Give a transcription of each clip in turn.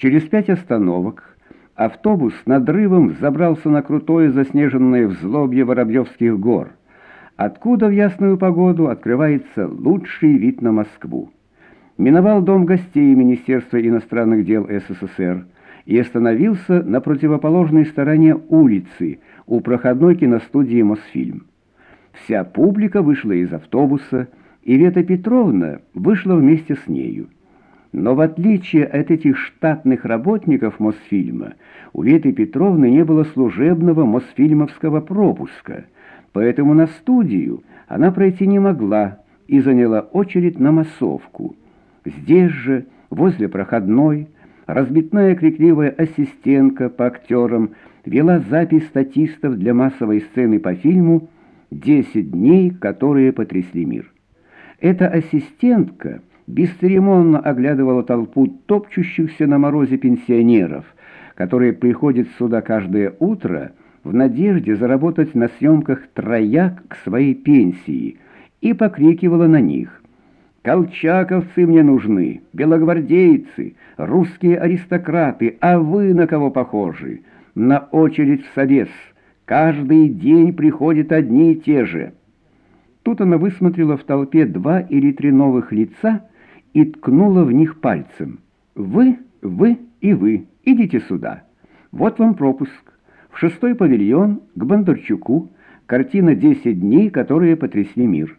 Через пять остановок автобус надрывом забрался на крутое заснеженное взлобье Воробьевских гор, откуда в ясную погоду открывается лучший вид на Москву. Миновал дом гостей Министерства иностранных дел СССР и остановился на противоположной стороне улицы у проходной киностудии «Мосфильм». Вся публика вышла из автобуса, и Вета Петровна вышла вместе с нею. Но в отличие от этих штатных работников Мосфильма, у Веты Петровны не было служебного мосфильмовского пропуска, поэтому на студию она пройти не могла и заняла очередь на массовку. Здесь же, возле проходной, разбитная крикливая ассистентка по актерам вела запись статистов для массовой сцены по фильму «Десять дней, которые потрясли мир». Эта ассистентка бесцеремонно оглядывала толпу топчущихся на морозе пенсионеров, которые приходят сюда каждое утро в надежде заработать на съемках трояк к своей пенсии, и покрикивала на них. «Колчаковцы мне нужны, белогвардейцы, русские аристократы, а вы на кого похожи? На очередь в совес. Каждый день приходят одни и те же». Тут она высмотрела в толпе два или три новых лица и ткнула в них пальцем. «Вы, вы и вы, идите сюда. Вот вам пропуск. В шестой павильон, к Бондарчуку, картина «Десять дней, которые потрясли мир».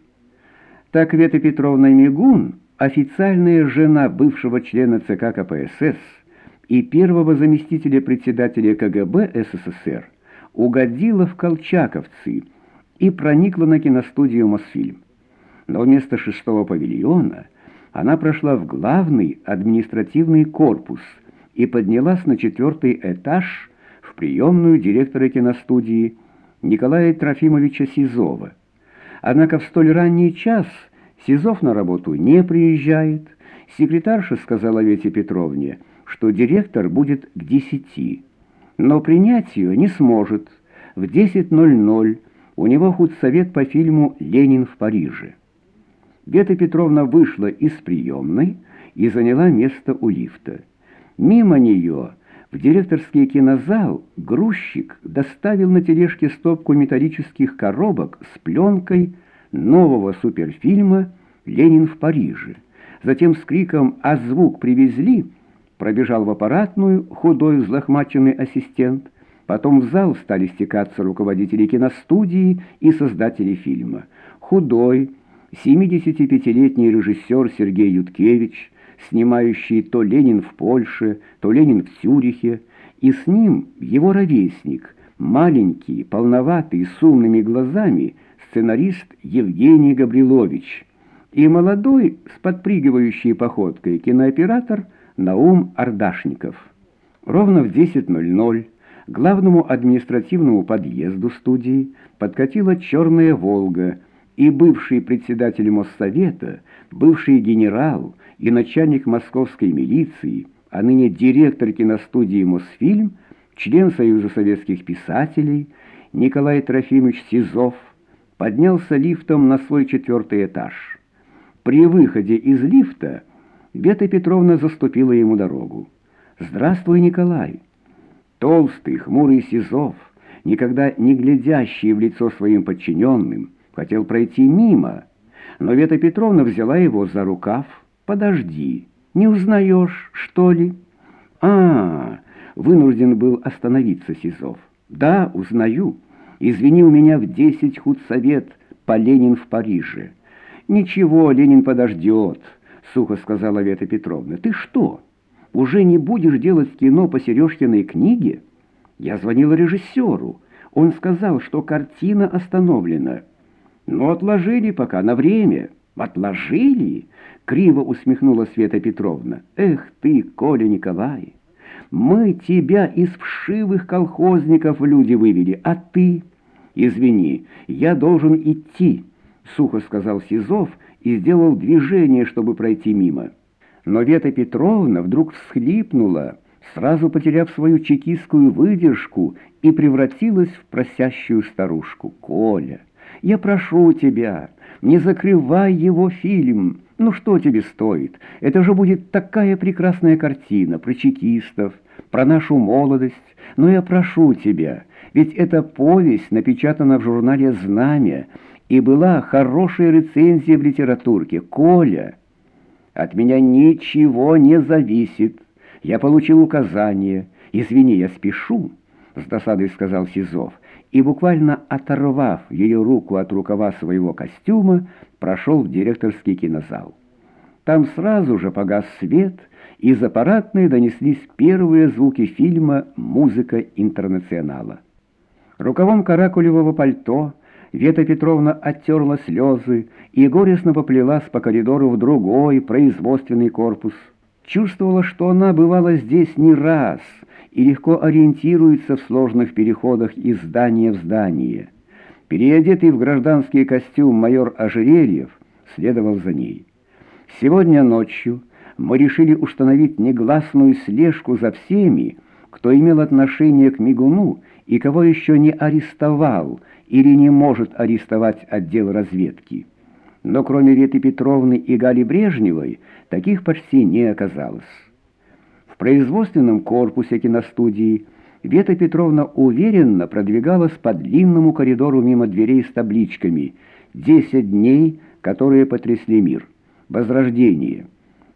Так Вета Петровна Мигун, официальная жена бывшего члена ЦК КПСС и первого заместителя председателя КГБ СССР, угодила в Колчаковцы и проникла на киностудию «Мосфильм». Но вместо шестого павильона она прошла в главный административный корпус и поднялась на четвертый этаж в приемную директора киностудии Николая Трофимовича Сизова. Однако в столь ранний час Сизов на работу не приезжает. Секретарша сказала Вете Петровне, что директор будет к десяти, но принять ее не сможет. В 10.00 у него худсовет по фильму «Ленин в Париже». Вета Петровна вышла из приемной и заняла место у лифта. Мимо нее в директорский кинозал грузчик доставил на тележке стопку металлических коробок с пленкой нового суперфильма «Ленин в Париже». Затем с криком «А звук привезли!» пробежал в аппаратную худой взлохмаченный ассистент. Потом в зал стали стекаться руководители киностудии и создатели фильма. Худой, 75-летний режиссер Сергей Юткевич, снимающий то «Ленин в Польше», то «Ленин в Цюрихе», и с ним его ровесник, маленький, полноватый, с умными глазами, сценарист Евгений Габрилович, и молодой, с подпрыгивающей походкой кинооператор Наум Ардашников. Ровно в 10.00 главному административному подъезду студии подкатила черная «Волга», и бывший председатель Моссовета, бывший генерал и начальник московской милиции, а ныне директор киностудии «Мосфильм», член Союза советских писателей Николай Трофимович Сизов, поднялся лифтом на свой четвертый этаж. При выходе из лифта Бета Петровна заступила ему дорогу. «Здравствуй, Николай!» Толстый, хмурый Сизов, никогда не глядящий в лицо своим подчиненным, хотел пройти мимо, но Вета Петровна взяла его за рукав. «Подожди, не узнаешь, что ли?» «А, вынужден был остановиться Сизов. Да, узнаю. Извини, у меня в десять худсовет по Ленин в Париже». «Ничего, Ленин подождет», — сухо сказала Вета Петровна. «Ты что, уже не будешь делать кино по Сережкиной книге?» Я звонила режиссеру. Он сказал, что картина остановлена. «Ну, отложили пока, на время». «Отложили?» — криво усмехнула Света Петровна. «Эх ты, Коля Николай, мы тебя из вшивых колхозников люди вывели, а ты...» «Извини, я должен идти», — сухо сказал Сизов и сделал движение, чтобы пройти мимо. Но Вета Петровна вдруг всхлипнула, сразу потеряв свою чекистскую выдержку и превратилась в просящую старушку. «Коля!» Я прошу тебя, не закрывай его фильм. Ну что тебе стоит? Это же будет такая прекрасная картина про чекистов, про нашу молодость. Но я прошу тебя, ведь эта повесть напечатана в журнале «Знамя», и была хорошая рецензия в литературке. Коля, от меня ничего не зависит. Я получил указание. Извини, я спешу, с досадой сказал Сизов, и буквально оторвав ее руку от рукава своего костюма, прошел в директорский кинозал. Там сразу же погас свет, и из аппаратной донеслись первые звуки фильма «Музыка интернационала». Рукавом каракулевого пальто Вета Петровна оттерла слезы и горестно поплелась по коридору в другой производственный корпус. Чувствовала, что она бывала здесь не раз и легко ориентируется в сложных переходах из здания в здание. Переодетый в гражданский костюм майор Ожерельев следовал за ней. Сегодня ночью мы решили установить негласную слежку за всеми, кто имел отношение к Мигуну и кого еще не арестовал или не может арестовать отдел разведки. Но кроме Веты Петровны и Гали Брежневой, таких почти не оказалось. Производственном корпусе киностудии Вета Петровна уверенно продвигалась по длинному коридору мимо дверей с табличками «Десять дней, которые потрясли мир», «Возрождение»,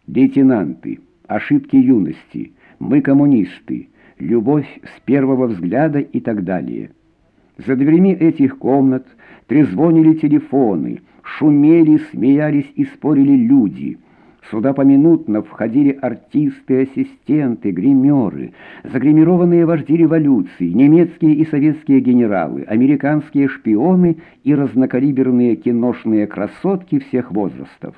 «Лейтенанты», «Ошибки юности», «Мы коммунисты», «Любовь с первого взгляда» и так далее. За дверями этих комнат трезвонили телефоны, шумели, смеялись и спорили люди. Сюда поминутно входили артисты, ассистенты, гримеры, загримированные вожди революции, немецкие и советские генералы, американские шпионы и разнокалиберные киношные красотки всех возрастов.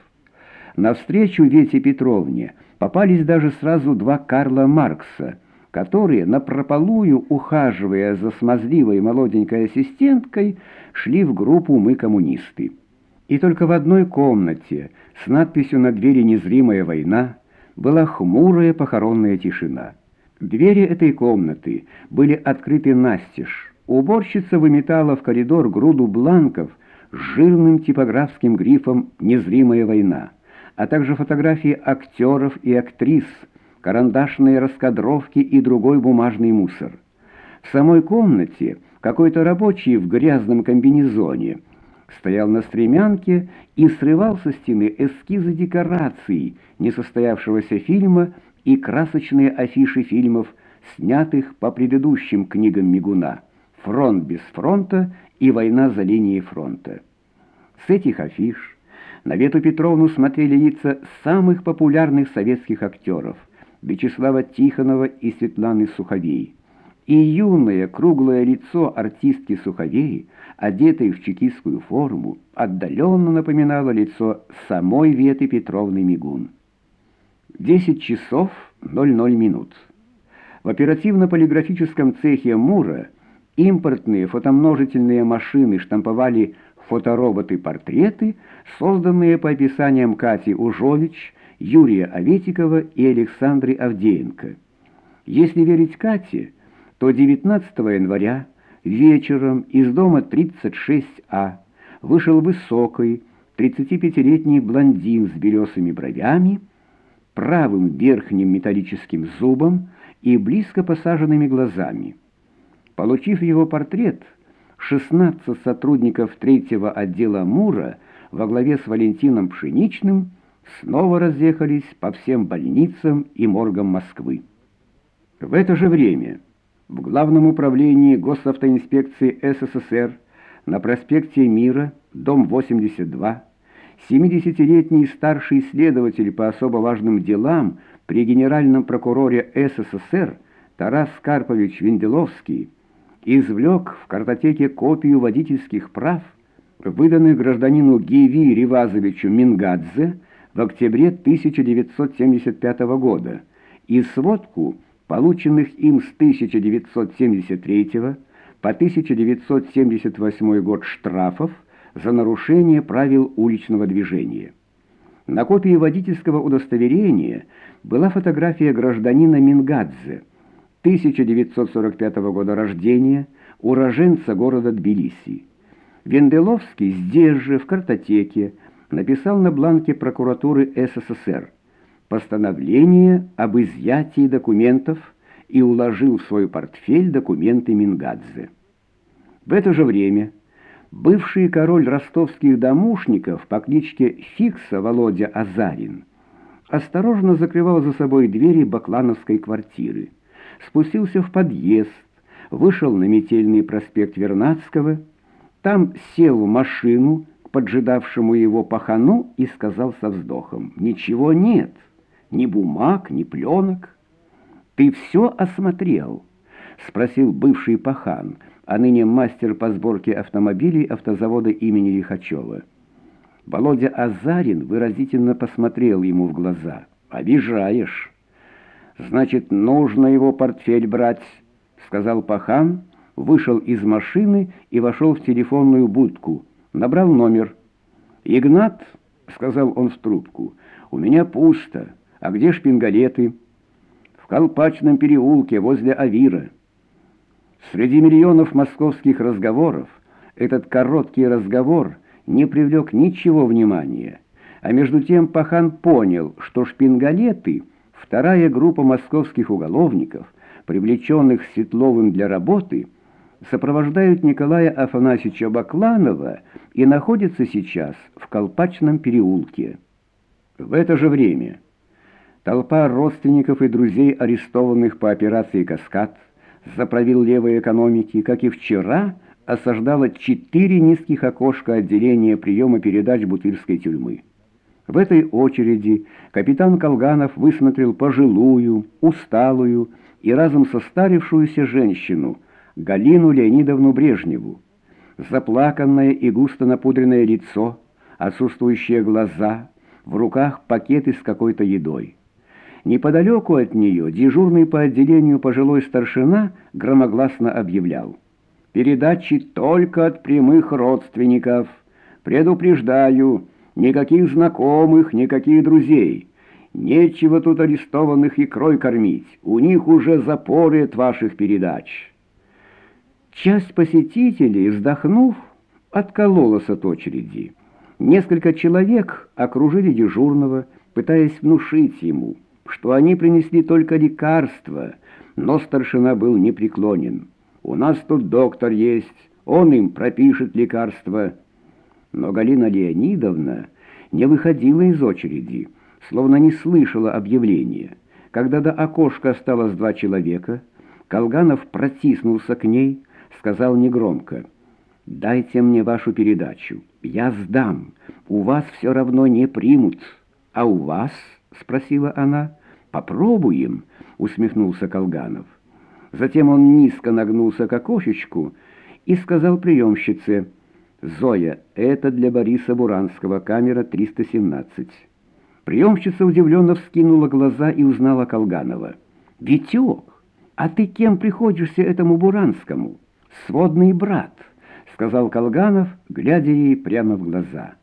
Навстречу Вете Петровне попались даже сразу два Карла Маркса – которые, напропалую ухаживая за смазливой молоденькой ассистенткой, шли в группу «Мы коммунисты». И только в одной комнате с надписью на двери «Незримая война» была хмурая похоронная тишина. Двери этой комнаты были открыты настежь. Уборщица выметала в коридор груду бланков с жирным типографским грифом «Незримая война», а также фотографии актеров и актрис – карандашные раскадровки и другой бумажный мусор. В самой комнате какой-то рабочий в грязном комбинезоне стоял на стремянке и срывал со стены эскизы декораций несостоявшегося фильма и красочные афиши фильмов, снятых по предыдущим книгам Мигуна «Фронт без фронта» и «Война за линией фронта». С этих афиш на Вету Петровну смотрели лица самых популярных советских актеров – Вячеслава Тихонова и Светланы Суховей. И юное круглое лицо артистки Суховей, одетой в чекистскую форму, отдаленно напоминало лицо самой Веты Петровны Мигун. 10 часов 00 минут. В оперативно-полиграфическом цехе Мура импортные фотомножительные машины штамповали фотороботы-портреты, созданные по описаниям Кати Ужович, Юрия Аветикова и Александры Авдеенко. Если верить Кате, то 19 января вечером из дома 36А вышел высокий, 35-летний блондин с белесыми бровями, правым верхним металлическим зубом и близко посаженными глазами. Получив его портрет, 16 сотрудников третьего отдела МУРа во главе с Валентином Пшеничным снова разъехались по всем больницам и моргам Москвы. В это же время в Главном управлении госавтоинспекции СССР на проспекте Мира, дом 82, 70-летний старший следователь по особо важным делам при генеральном прокуроре СССР Тарас Карпович Венделовский извлек в картотеке копию водительских прав, выданных гражданину Гиви Ривазовичу Мингадзе, в октябре 1975 года и сводку полученных им с 1973 по 1978 год штрафов за нарушение правил уличного движения. На копии водительского удостоверения была фотография гражданина Мингадзе, 1945 года рождения, уроженца города Тбилиси. Венделовский здесь же, в картотеке, написал на бланке прокуратуры СССР постановление об изъятии документов и уложил в свой портфель документы Мингадзе. В это же время бывший король ростовских домушников по кличке Фикса Володя Азарин осторожно закрывал за собой двери баклановской квартиры, спустился в подъезд, вышел на метельный проспект Вернадского, там сел в машину к поджидавшему его пахану и сказал со вздохом, «Ничего нет, ни бумаг, ни пленок». «Ты все осмотрел?» — спросил бывший пахан, а ныне мастер по сборке автомобилей автозавода имени Лихачева. Володя Азарин выразительно посмотрел ему в глаза. «Обижаешь!» «Значит, нужно его портфель брать», — сказал пахан, вышел из машины и вошел в телефонную будку. Набрал номер. «Игнат», — сказал он в трубку, — «у меня пусто. А где шпингалеты?» «В Колпачном переулке, возле Авира». Среди миллионов московских разговоров этот короткий разговор не привлек ничего внимания, а между тем Пахан понял, что шпингалеты — Вторая группа московских уголовников, привлеченных Светловым для работы, сопровождают Николая Афанасьевича Бакланова и находятся сейчас в Колпачном переулке. В это же время толпа родственников и друзей арестованных по операции «Каскад» за правил левой экономики, как и вчера, осаждала четыре низких окошка отделения приема передач Бутырской тюрьмы. В этой очереди капитан Колганов высмотрел пожилую, усталую и разом состарившуюся женщину, Галину Леонидовну Брежневу. Заплаканное и густо напудренное лицо, отсутствующие глаза, в руках пакеты с какой-то едой. Неподалеку от нее дежурный по отделению пожилой старшина громогласно объявлял. «Передачи только от прямых родственников. Предупреждаю, Никаких знакомых, никаких друзей. Нечего тут арестованных икрой кормить. У них уже запоры от ваших передач. Часть посетителей, вздохнув, откололась от очереди. Несколько человек окружили дежурного, пытаясь внушить ему, что они принесли только лекарства, но старшина был непреклонен. «У нас тут доктор есть, он им пропишет лекарства». Но Галина Леонидовна не выходила из очереди, словно не слышала объявления. Когда до окошка осталось два человека, Колганов протиснулся к ней, сказал негромко, «Дайте мне вашу передачу, я сдам, у вас все равно не примут». «А у вас?» — спросила она. «Попробуем», — усмехнулся Колганов. Затем он низко нагнулся к окошечку и сказал приемщице, «Зоя, это для Бориса Буранского, камера 317». Приемщица удивленно вскинула глаза и узнала Колганова. «Витек, а ты кем приходишься этому Буранскому?» «Сводный брат», — сказал Колганов, глядя ей прямо в глаза.